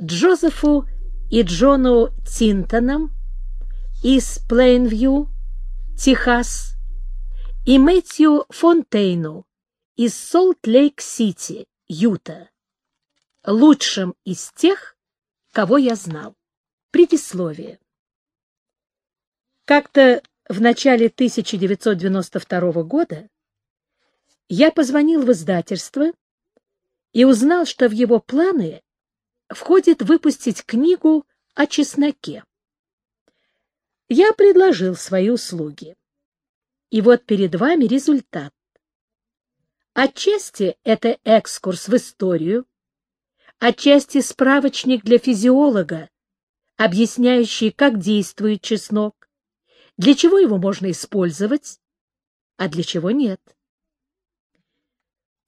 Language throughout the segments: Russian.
Джозефу и Джону Тинтонам из Плейнвью, Техас, и Мэтью Фонтейну из Солт-Лейк-Сити, Юта, лучшим из тех, кого я знал. Предисловие. Как-то в начале 1992 года я позвонил в издательство и узнал, что в его планы входит выпустить книгу о чесноке. Я предложил свои услуги. И вот перед вами результат. Отчасти это экскурс в историю, отчасти справочник для физиолога, объясняющий, как действует чеснок, для чего его можно использовать, а для чего нет.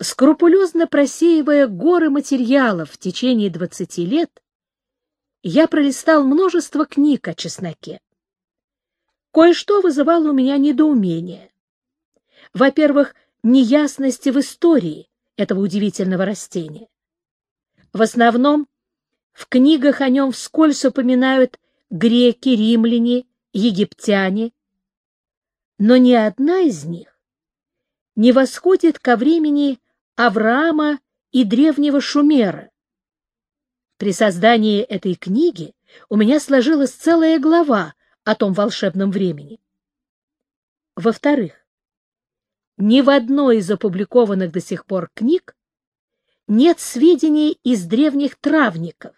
Скрупулезно просеивая горы материалов в течение 20 лет, я пролистал множество книг о чесноке. Кое-что вызывало у меня недоумение. Во-первых, неясности в истории этого удивительного растения. В основном в книгах о нем вскользь упоминают греки, римляне, египтяне, но ни одна из них не восходит ко времени Авраама и древнего Шумера. При создании этой книги у меня сложилась целая глава о том волшебном времени. Во-вторых, ни в одной из опубликованных до сих пор книг нет сведений из древних травников.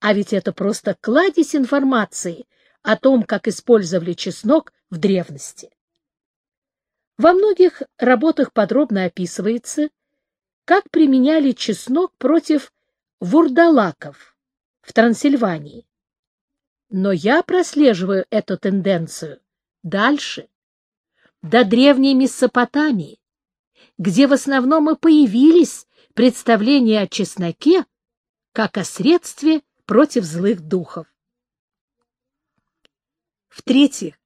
А ведь это просто кладезь информации о том, как использовали чеснок в древности. Во многих работах подробно описывается, как применяли чеснок против вурдалаков в Трансильвании. Но я прослеживаю эту тенденцию дальше, до древней Месопотамии, где в основном и появились представление о чесноке как о средстве против злых духов. В-третьих,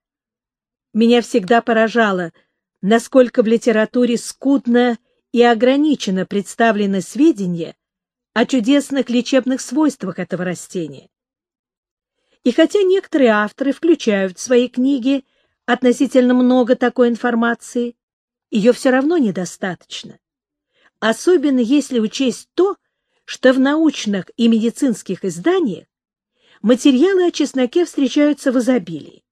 меня всегда поражало, насколько в литературе скудно и ограничено представлены сведения о чудесных лечебных свойствах этого растения. И хотя некоторые авторы включают в свои книги относительно много такой информации, ее все равно недостаточно особенно если учесть то, что в научных и медицинских изданиях материалы о чесноке встречаются в изобилии.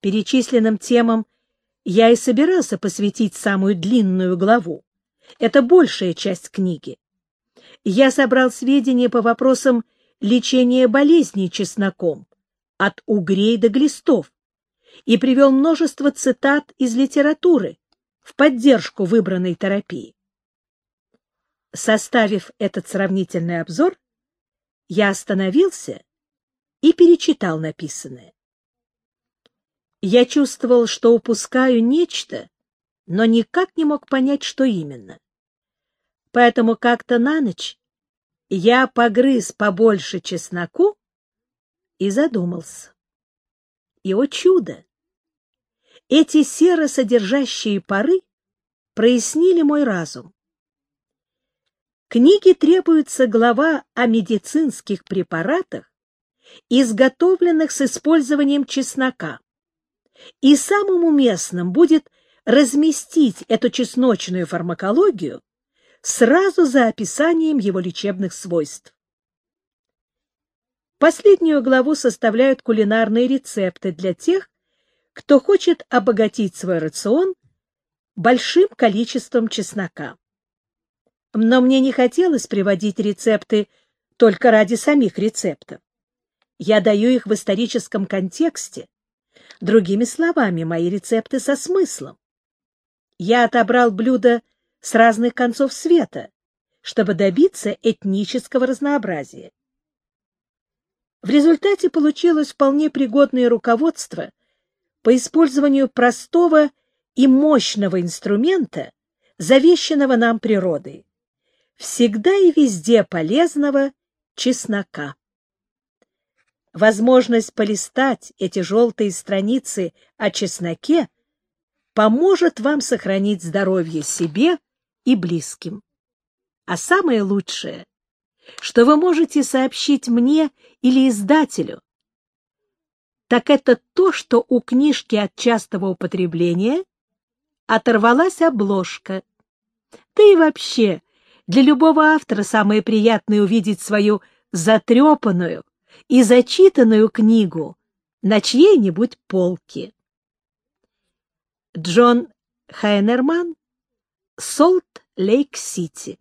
Перечисленным темам я и собирался посвятить самую длинную главу. Это большая часть книги. Я собрал сведения по вопросам лечения болезней чесноком, от угрей до глистов, и привел множество цитат из литературы в поддержку выбранной терапии. Составив этот сравнительный обзор, я остановился и перечитал написанное. Я чувствовал, что упускаю нечто, но никак не мог понять, что именно. Поэтому как-то на ночь я погрыз побольше чесноку и задумался. И, о чудо! Эти серосодержащие пары прояснили мой разум. Книге требуется глава о медицинских препаратах, изготовленных с использованием чеснока. И самым уместным будет разместить эту чесночную фармакологию сразу за описанием его лечебных свойств. Последнюю главу составляют кулинарные рецепты для тех, кто хочет обогатить свой рацион большим количеством чеснока. Но мне не хотелось приводить рецепты только ради самих рецептов. Я даю их в историческом контексте. Другими словами, мои рецепты со смыслом. Я отобрал блюда с разных концов света, чтобы добиться этнического разнообразия. В результате получилось вполне пригодное руководство по использованию простого и мощного инструмента, завещанного нам природой всегда и везде полезного чеснока. Возможность полистать эти желтые страницы о чесноке поможет вам сохранить здоровье себе и близким. А самое лучшее что вы можете сообщить мне или издателю, так это то, что у книжки от частого употребления оторвалась обложка. Да и вообще, для любого автора самое приятное увидеть свою затрепанную и зачитанную книгу на чьей-нибудь полке. Джон Хайнерман, Солт-Лейк-Сити